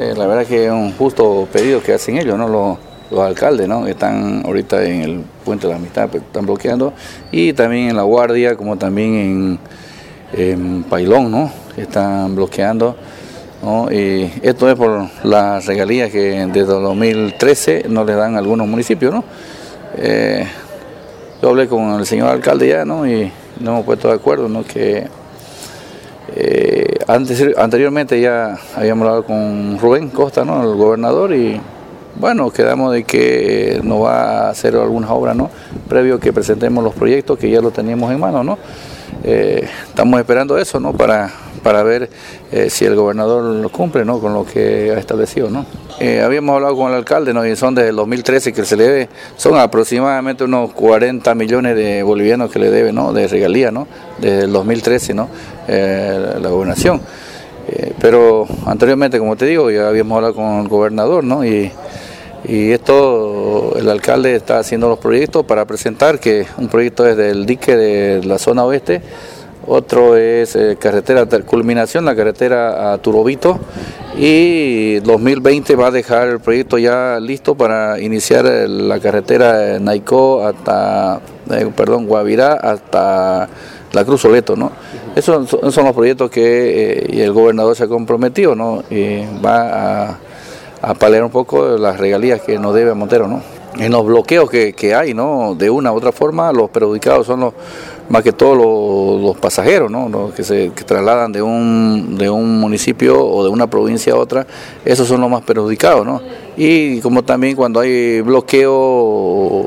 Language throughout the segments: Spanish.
Eh, la verdad que es un justo pedido que hacen ellos, ¿no? Los, los alcaldes, ¿no? Que están ahorita en el puente de la amistad, pues, están bloqueando, y también en La Guardia, como también en, en Pailón, ¿no? Están bloqueando. ¿no? Y esto es por las regalías que desde 2013 no le dan algunos municipios, ¿no? Eh, yo hablé con el señor alcalde ya, ¿no? Y nos hemos puesto de acuerdo, ¿no? Que eh, anteriormente ya habíamos hablado con Rubén Costa, ¿no? El gobernador y bueno, quedamos de que nos va a hacer algunas obras, ¿no? Previo que presentemos los proyectos que ya lo teníamos en mano, ¿no? Eh, estamos esperando eso, ¿no? Para, para ver eh, si el gobernador lo cumple, ¿no? Con lo que ha establecido, ¿no? Eh, habíamos hablado con el alcalde, ¿no? Y son desde el 2013 que se le debe, son aproximadamente unos 40 millones de bolivianos que le debe, ¿no? De regalía, ¿no? Desde el 2013, ¿no? la gobernación. pero anteriormente, como te digo, ya habíamos hablado con el gobernador, ¿no? Y, y esto, el alcalde está haciendo los proyectos para presentar, que un proyecto es del dique de la zona oeste, otro es eh, carretera culminación, la carretera a Turobito, y 2020 va a dejar el proyecto ya listo para iniciar la carretera Naicó hasta, eh, perdón, Guavirá hasta la Cruz Soleto, ¿no? Esos son, los proyectos que eh, el gobernador se ha comprometido, ¿no? Y va a a paliar un poco las regalías que nos debe Montero, ¿no? En los bloqueos que, hay, ¿no? De una u otra forma, los perjudicados son los más que todos los, pasajeros, ¿no? Los que se trasladan de un, de un municipio o de una provincia a otra, esos son los más perjudicados, ¿no? Y como también cuando hay bloqueo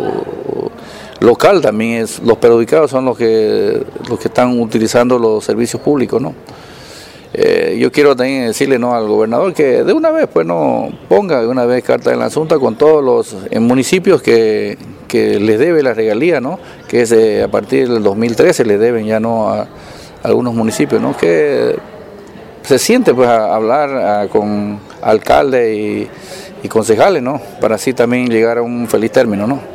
local también es, los perjudicados son los que los que están utilizando los servicios públicos, ¿no? Eh, yo quiero también decirle ¿no? al gobernador que de una vez pues no ponga de una vez carta en la asunta con todos los municipios que, que, les debe la regalía, ¿no? que es eh, a partir del 2013 le deben ya no a, algunos municipios, ¿no? que se siente pues a hablar con alcaldes y, y concejales, ¿no? para así también llegar a un feliz término. ¿no?